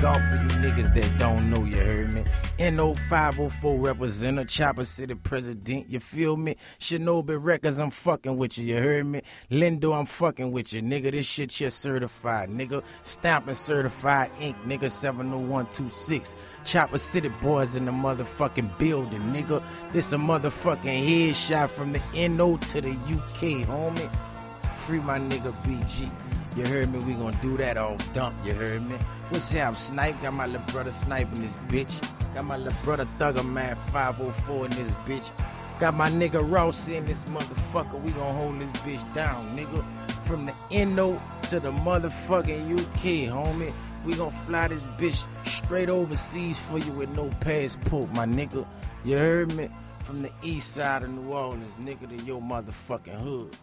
golf for you niggas that don't know, you heard me? NO504 representative, Chopper City president, you feel me? Shinobi Recordz, I'm fucking with you, you heard me? Lindo, I'm fucking with you, nigga. This shit just certified, nigga. Stamping certified ink, nigga. 70126. Chopper City boys in the motherfucking building, nigga. This a motherfucking headshot from the NO to the UK, homie. Free my nigga BG. You heard me? We gonna do that off dump. You heard me? What's up, I'm Snipe? Got my little brother sniping this bitch. Got my little brother Thugger Man 504 in this bitch. Got my nigga Ross in this motherfucker. We gonna hold this bitch down, nigga. From the NO to the motherfucking UK, homie. We gonna fly this bitch straight overseas for you with no passport, my nigga. You heard me? From the east side of New Orleans, nigga, to your motherfucking hood.